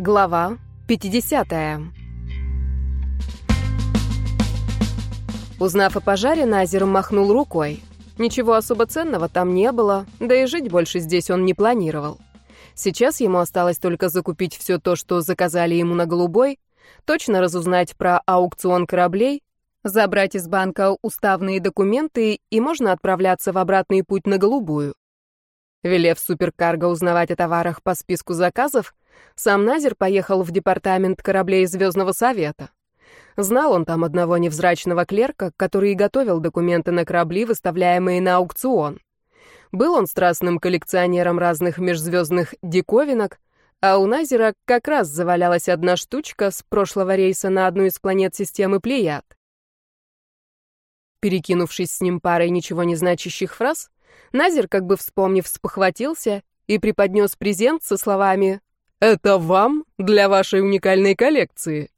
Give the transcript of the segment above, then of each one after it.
Глава 50. Узнав о пожаре, Назер махнул рукой. Ничего особо ценного там не было, да и жить больше здесь он не планировал. Сейчас ему осталось только закупить все то, что заказали ему на Голубой, точно разузнать про аукцион кораблей, забрать из банка уставные документы и можно отправляться в обратный путь на Голубую. Велев суперкарго узнавать о товарах по списку заказов, сам Назер поехал в департамент кораблей Звездного Совета. Знал он там одного невзрачного клерка, который и готовил документы на корабли, выставляемые на аукцион. Был он страстным коллекционером разных межзвездных диковинок, а у Назера как раз завалялась одна штучка с прошлого рейса на одну из планет системы Плеяд. Перекинувшись с ним парой ничего не значащих фраз, Назер, как бы вспомнив, спохватился и преподнес презент со словами «Это вам для вашей уникальной коллекции».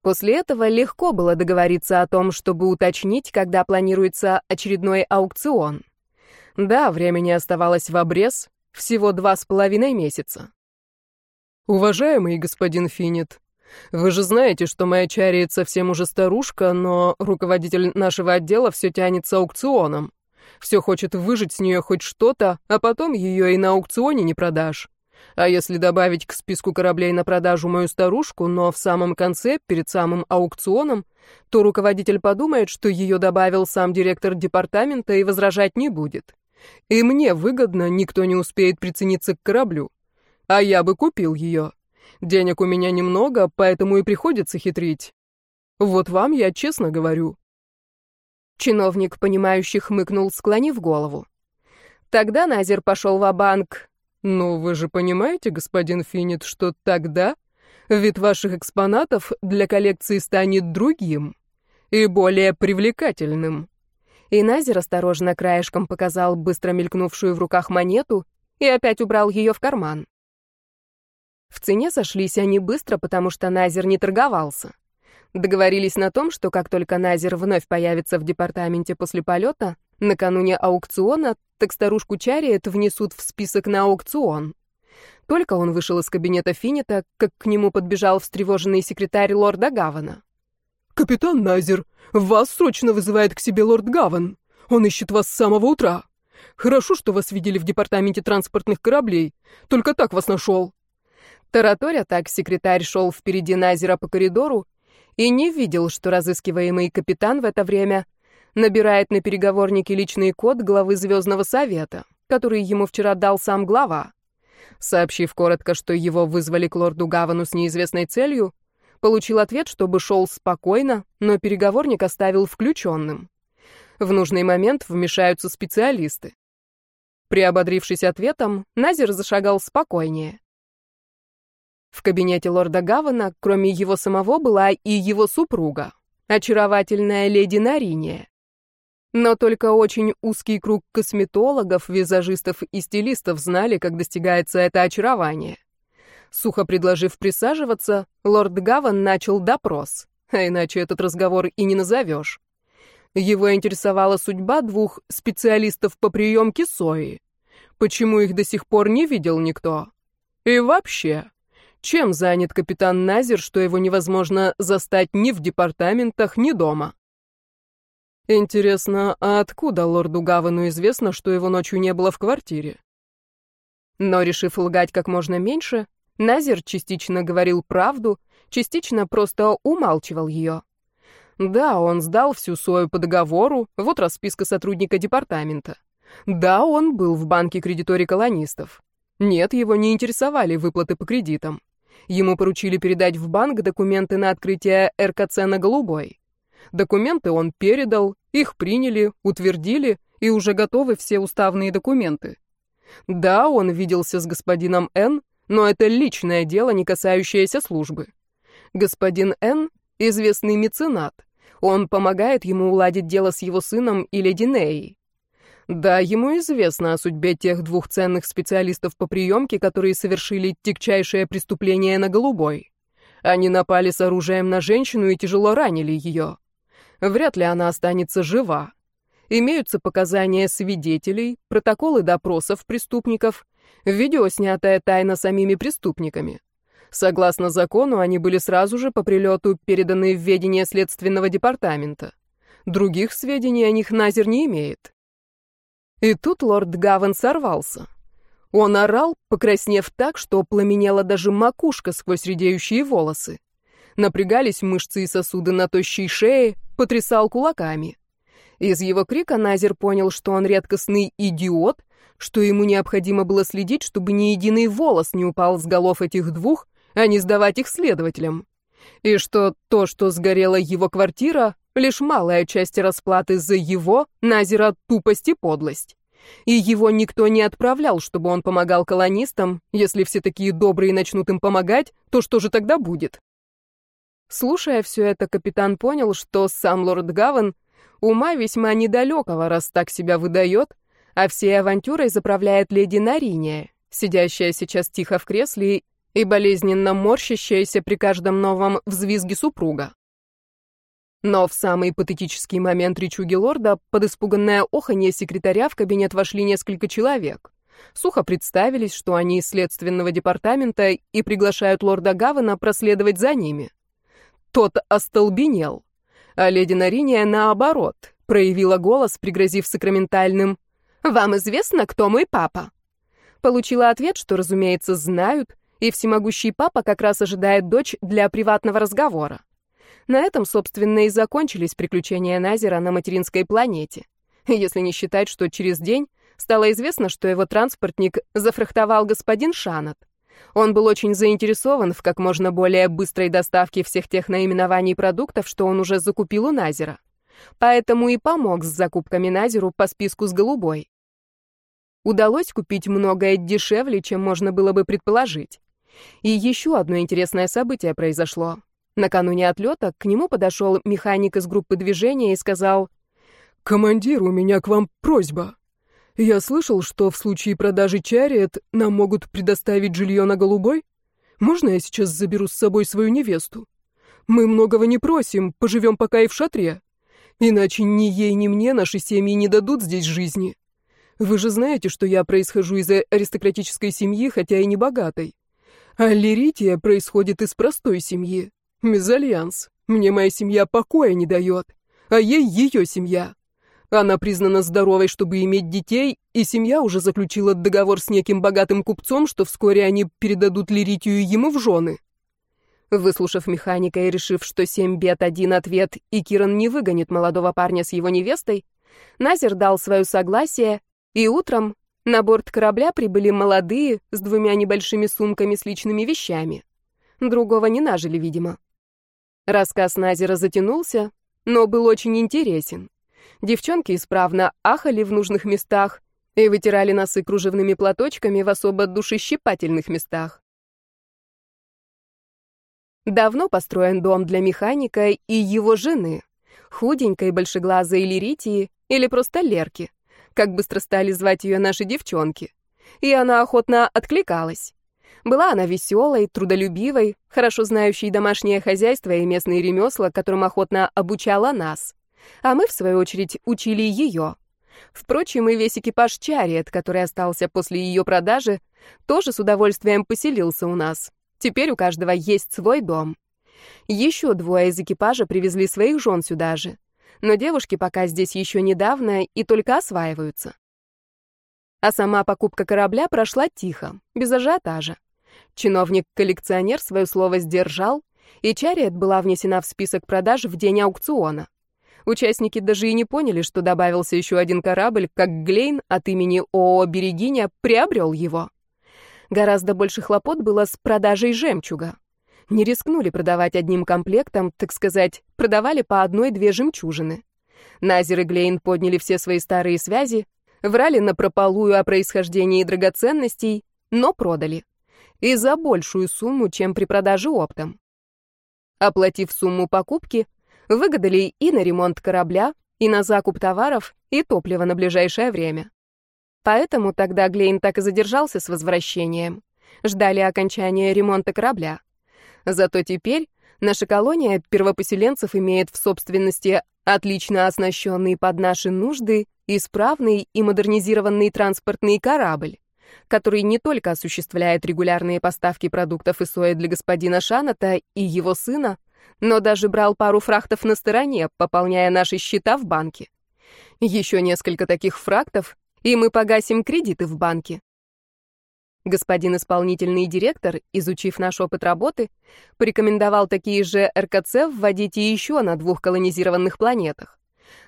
После этого легко было договориться о том, чтобы уточнить, когда планируется очередной аукцион. Да, времени оставалось в обрез, всего два с половиной месяца. «Уважаемый господин Финит, вы же знаете, что моя чариет совсем уже старушка, но руководитель нашего отдела все тянет с аукционом. Все хочет выжить с нее хоть что-то, а потом ее и на аукционе не продашь. А если добавить к списку кораблей на продажу мою старушку, но в самом конце, перед самым аукционом, то руководитель подумает, что ее добавил сам директор департамента и возражать не будет. И мне выгодно, никто не успеет прицениться к кораблю. А я бы купил ее. Денег у меня немного, поэтому и приходится хитрить. Вот вам я честно говорю. Чиновник, понимающий, хмыкнул, склонив голову. Тогда Назер пошел в банк «Ну, вы же понимаете, господин Финит, что тогда вид ваших экспонатов для коллекции станет другим и более привлекательным». И Назер осторожно краешком показал быстро мелькнувшую в руках монету и опять убрал ее в карман. В цене сошлись они быстро, потому что Назер не торговался. Договорились на том, что как только Назер вновь появится в департаменте после полета, накануне аукциона, так старушку Чариет внесут в список на аукцион. Только он вышел из кабинета Финита, как к нему подбежал встревоженный секретарь лорда Гавана. «Капитан Назер, вас срочно вызывает к себе лорд Гаван. Он ищет вас с самого утра. Хорошо, что вас видели в департаменте транспортных кораблей. Только так вас нашел». Тараторя так секретарь шел впереди Назера по коридору, и не видел, что разыскиваемый капитан в это время набирает на переговорнике личный код главы Звездного Совета, который ему вчера дал сам глава. Сообщив коротко, что его вызвали к лорду Гавану с неизвестной целью, получил ответ, чтобы шел спокойно, но переговорник оставил включенным. В нужный момент вмешаются специалисты. Приободрившись ответом, Назер зашагал спокойнее. В кабинете лорда Гавана, кроме его самого, была и его супруга, очаровательная леди Нариния. Но только очень узкий круг косметологов, визажистов и стилистов знали, как достигается это очарование. Сухо предложив присаживаться, лорд Гаван начал допрос, а иначе этот разговор и не назовешь. Его интересовала судьба двух специалистов по приемке сои. Почему их до сих пор не видел никто? И вообще, чем занят капитан Назер, что его невозможно застать ни в департаментах, ни дома? Интересно, а откуда лорду Гавану известно, что его ночью не было в квартире? Но, решив лгать как можно меньше, Назер частично говорил правду, частично просто умалчивал ее. Да, он сдал всю свою по договору, вот расписка сотрудника департамента. Да, он был в банке кредиторий колонистов. Нет, его не интересовали выплаты по кредитам. Ему поручили передать в банк документы на открытие РКЦ на Голубой. Документы он передал, их приняли, утвердили, и уже готовы все уставные документы. Да, он виделся с господином Н, но это личное дело, не касающееся службы. Господин Н — известный меценат. Он помогает ему уладить дело с его сыном и леди Неей. Да, ему известно о судьбе тех двух ценных специалистов по приемке, которые совершили тягчайшее преступление на Голубой. Они напали с оружием на женщину и тяжело ранили ее. Вряд ли она останется жива. Имеются показания свидетелей, протоколы допросов преступников, видео, снятое тайно самими преступниками. Согласно закону, они были сразу же по прилету переданы в ведение следственного департамента. Других сведений о них Назер не имеет. И тут лорд Гаван сорвался. Он орал, покраснев так, что пламенела даже макушка сквозь редеющие волосы. Напрягались мышцы и сосуды на тощей шее, потрясал кулаками. Из его крика Назер понял, что он редкостный идиот, что ему необходимо было следить, чтобы ни единый волос не упал с голов этих двух, а не сдавать их следователям. И что то, что сгорела его квартира, лишь малая часть расплаты за его, Назера, тупость и подлость. И его никто не отправлял, чтобы он помогал колонистам. Если все такие добрые начнут им помогать, то что же тогда будет? Слушая все это, капитан понял, что сам лорд Гаван ума весьма недалекого, раз так себя выдает, а всей авантюрой заправляет леди Нариния, сидящая сейчас тихо в кресле и болезненно морщащаяся при каждом новом взвизге супруга. Но в самый патетический момент речуги лорда под испуганное оханье секретаря в кабинет вошли несколько человек. Сухо представились, что они из следственного департамента и приглашают лорда Гавана проследовать за ними. Тот остолбенел, а леди Нариния, наоборот, проявила голос, пригрозив сакраментальным «Вам известно, кто мой папа?» Получила ответ, что, разумеется, знают, и всемогущий папа как раз ожидает дочь для приватного разговора. На этом, собственно, и закончились приключения Назера на материнской планете. Если не считать, что через день стало известно, что его транспортник зафрахтовал господин Шанат. Он был очень заинтересован в как можно более быстрой доставке всех тех наименований продуктов, что он уже закупил у Назера. Поэтому и помог с закупками Назеру по списку с голубой. Удалось купить многое дешевле, чем можно было бы предположить. И еще одно интересное событие произошло. Накануне отлета к нему подошел механик из группы движения и сказал, «Командир, у меня к вам просьба. Я слышал, что в случае продажи Чариет нам могут предоставить жилье на Голубой. Можно я сейчас заберу с собой свою невесту? Мы многого не просим, поживем пока и в шатре. Иначе ни ей, ни мне наши семьи не дадут здесь жизни. Вы же знаете, что я происхожу из аристократической семьи, хотя и не богатой. А Лирития происходит из простой семьи. Мезальянс. Мне моя семья покоя не дает, а ей ее семья. Она признана здоровой, чтобы иметь детей, и семья уже заключила договор с неким богатым купцом, что вскоре они передадут Лиритию ему в жены. Выслушав механика и решив, что семь бед один ответ, и Киран не выгонит молодого парня с его невестой, Назер дал свое согласие, и утром на борт корабля прибыли молодые с двумя небольшими сумками с личными вещами. Другого не нажили, видимо. Рассказ Назера затянулся, но был очень интересен. Девчонки исправно ахали в нужных местах и вытирали носы кружевными платочками в особо душещипательных местах. Давно построен дом для механика и его жены, худенькой большеглазой Лиритии или просто Лерки, как быстро стали звать ее наши девчонки. И она охотно откликалась. Была она веселой, трудолюбивой, хорошо знающей домашнее хозяйство и местные ремесла, которым охотно обучала нас. А мы, в свою очередь, учили ее. Впрочем, и весь экипаж Чариет, который остался после ее продажи, тоже с удовольствием поселился у нас. Теперь у каждого есть свой дом. Еще двое из экипажа привезли своих жен сюда же. Но девушки пока здесь еще недавно и только осваиваются. А сама покупка корабля прошла тихо, без ажиотажа. Чиновник-коллекционер свое слово сдержал, и Чариет была внесена в список продаж в день аукциона. Участники даже и не поняли, что добавился еще один корабль, как Глейн от имени ООО «Берегиня» приобрел его. Гораздо больше хлопот было с продажей жемчуга. Не рискнули продавать одним комплектом, так сказать, продавали по одной-две жемчужины. Назер и Глейн подняли все свои старые связи, врали напропалую о происхождении драгоценностей, но продали и за большую сумму, чем при продаже оптом. Оплатив сумму покупки, выгадали и на ремонт корабля, и на закуп товаров, и топлива на ближайшее время. Поэтому тогда Глейн так и задержался с возвращением. Ждали окончания ремонта корабля. Зато теперь наша колония первопоселенцев имеет в собственности отлично оснащенный под наши нужды, исправный и модернизированный транспортный корабль который не только осуществляет регулярные поставки продуктов и сои для господина Шаната и его сына, но даже брал пару фрахтов на стороне, пополняя наши счета в банке. Еще несколько таких фрактов, и мы погасим кредиты в банке. Господин исполнительный директор, изучив наш опыт работы, порекомендовал такие же РКЦ вводить и еще на двух колонизированных планетах.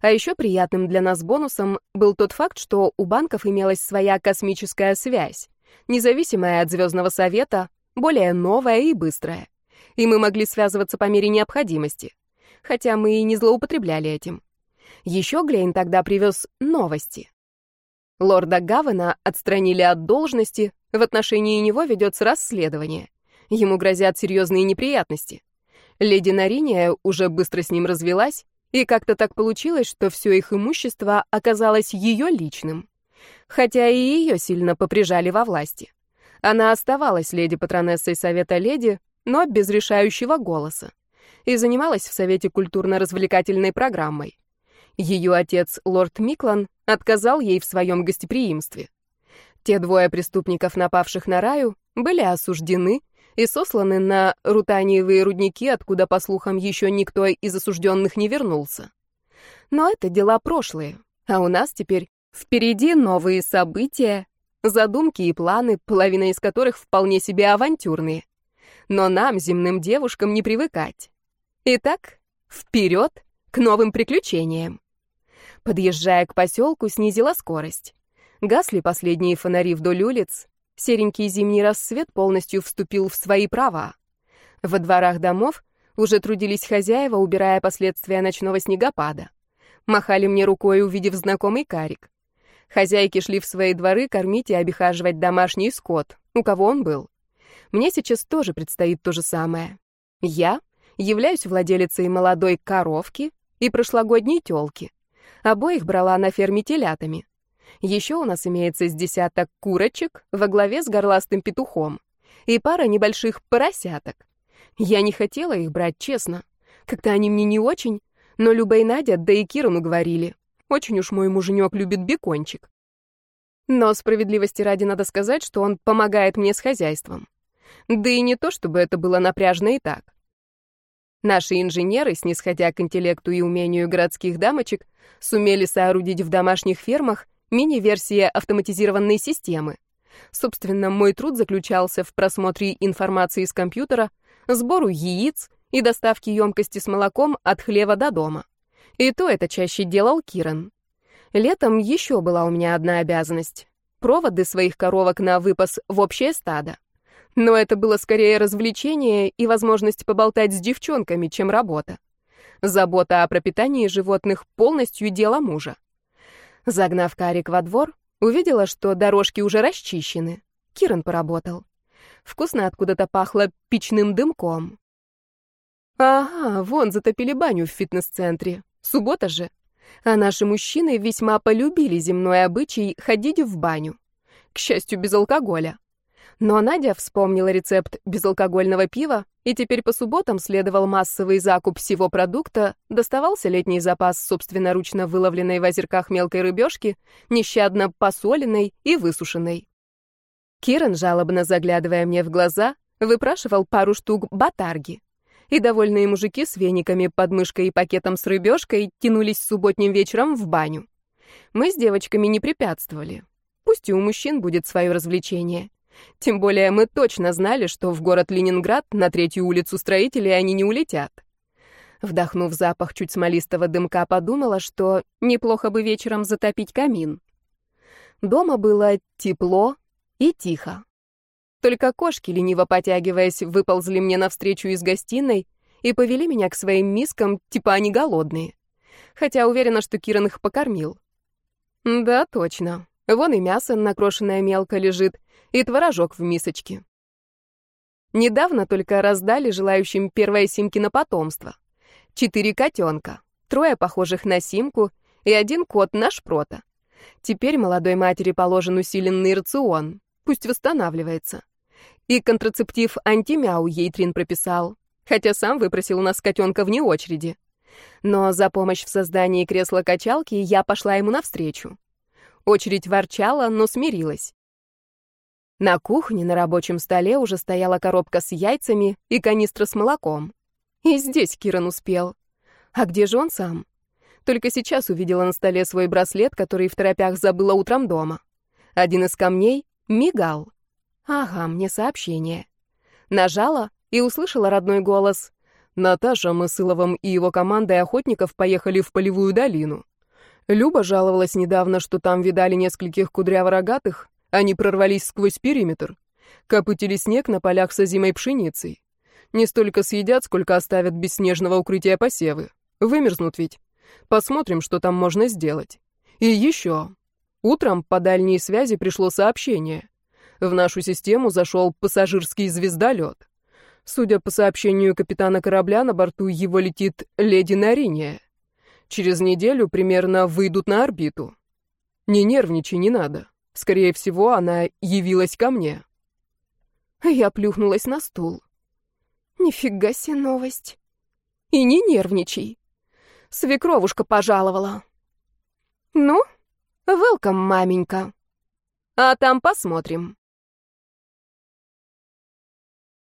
А еще приятным для нас бонусом был тот факт, что у банков имелась своя космическая связь, независимая от Звездного Совета, более новая и быстрая. И мы могли связываться по мере необходимости, хотя мы и не злоупотребляли этим. Еще Глейн тогда привез новости. Лорда Гавена отстранили от должности, в отношении него ведется расследование. Ему грозят серьезные неприятности. Леди Нариния уже быстро с ним развелась, и как-то так получилось, что все их имущество оказалось ее личным. Хотя и ее сильно поприжали во власти. Она оставалась леди-патронессой Совета Леди, но без решающего голоса, и занималась в Совете культурно-развлекательной программой. Ее отец, лорд Миклан, отказал ей в своем гостеприимстве. Те двое преступников, напавших на Раю, были осуждены и сосланы на рутаниевые рудники, откуда, по слухам, еще никто из осужденных не вернулся. Но это дела прошлые, а у нас теперь впереди новые события, задумки и планы, половина из которых вполне себе авантюрные. Но нам, земным девушкам, не привыкать. Итак, вперед к новым приключениям. Подъезжая к поселку, снизила скорость. Гасли последние фонари вдоль улиц, серенький зимний рассвет полностью вступил в свои права. Во дворах домов уже трудились хозяева, убирая последствия ночного снегопада. Махали мне рукой, увидев знакомый карик. Хозяйки шли в свои дворы кормить и обихаживать домашний скот, у кого он был. Мне сейчас тоже предстоит то же самое. Я являюсь владелицей молодой коровки и прошлогодней тёлки. Обоих брала на ферме телятами. Еще у нас имеется с десяток курочек во главе с горластым петухом и пара небольших поросяток. Я не хотела их брать, честно. Как-то они мне не очень, но Люба и Надя, да и Кирану говорили. Очень уж мой муженек любит бекончик. Но справедливости ради надо сказать, что он помогает мне с хозяйством. Да и не то, чтобы это было напряжно и так. Наши инженеры, снисходя к интеллекту и умению городских дамочек, сумели соорудить в домашних фермах мини-версия автоматизированной системы. Собственно, мой труд заключался в просмотре информации из компьютера, сбору яиц и доставке емкости с молоком от хлева до дома. И то это чаще делал Киран. Летом еще была у меня одна обязанность — проводы своих коровок на выпас в общее стадо. Но это было скорее развлечение и возможность поболтать с девчонками, чем работа. Забота о пропитании животных полностью дело мужа. Загнав карик во двор, увидела, что дорожки уже расчищены. Киран поработал. Вкусно откуда-то пахло печным дымком. Ага, вон затопили баню в фитнес-центре. Суббота же. А наши мужчины весьма полюбили земной обычай ходить в баню. К счастью, без алкоголя. Но Надя вспомнила рецепт безалкогольного пива, и теперь по субботам следовал массовый закуп всего продукта, доставался летний запас собственноручно выловленной в озерках мелкой рыбешки, нещадно посоленной и высушенной. Киран, жалобно заглядывая мне в глаза, выпрашивал пару штук батарги. И довольные мужики с вениками, подмышкой и пакетом с рыбешкой тянулись субботним вечером в баню. Мы с девочками не препятствовали. Пусть и у мужчин будет свое развлечение. Тем более мы точно знали, что в город Ленинград на третью улицу строителей они не улетят. Вдохнув запах чуть смолистого дымка, подумала, что неплохо бы вечером затопить камин. Дома было тепло и тихо. Только кошки, лениво потягиваясь, выползли мне навстречу из гостиной и повели меня к своим мискам, типа они голодные. Хотя уверена, что Киран их покормил. Да, точно. Вон и мясо, накрошенное мелко, лежит, и творожок в мисочке. Недавно только раздали желающим первое Симкино потомство. Четыре котенка, трое похожих на Симку и один кот наш прота. Теперь молодой матери положен усиленный рацион, пусть восстанавливается. И контрацептив антимяу ей Трин прописал, хотя сам выпросил у нас котенка вне очереди. Но за помощь в создании кресла-качалки я пошла ему навстречу. Очередь ворчала, но смирилась. На кухне на рабочем столе уже стояла коробка с яйцами и канистра с молоком. И здесь Киран успел. А где же он сам? Только сейчас увидела на столе свой браслет, который в торопях забыла утром дома. Один из камней мигал. Ага, мне сообщение. Нажала и услышала родной голос. «Наташа, мы с Иловым и его командой охотников поехали в Полевую долину. Люба жаловалась недавно, что там видали нескольких кудряворогатых, они прорвались сквозь периметр, копытили снег на полях с озимой пшеницей. Не столько съедят, сколько оставят без снежного укрытия посевы. Вымерзнут ведь. Посмотрим, что там можно сделать. И еще. Утром по дальней связи пришло сообщение. В нашу систему зашел пассажирский звездолет. Судя по сообщению капитана корабля, на борту его летит леди Нариния. Через неделю примерно выйдут на орбиту. Не нервничай, не надо. Скорее всего, она явилась ко мне. Я плюхнулась на стул. Нифига себе новость. И не нервничай. Свекровушка пожаловала. Ну, welcome, маменька. А там посмотрим.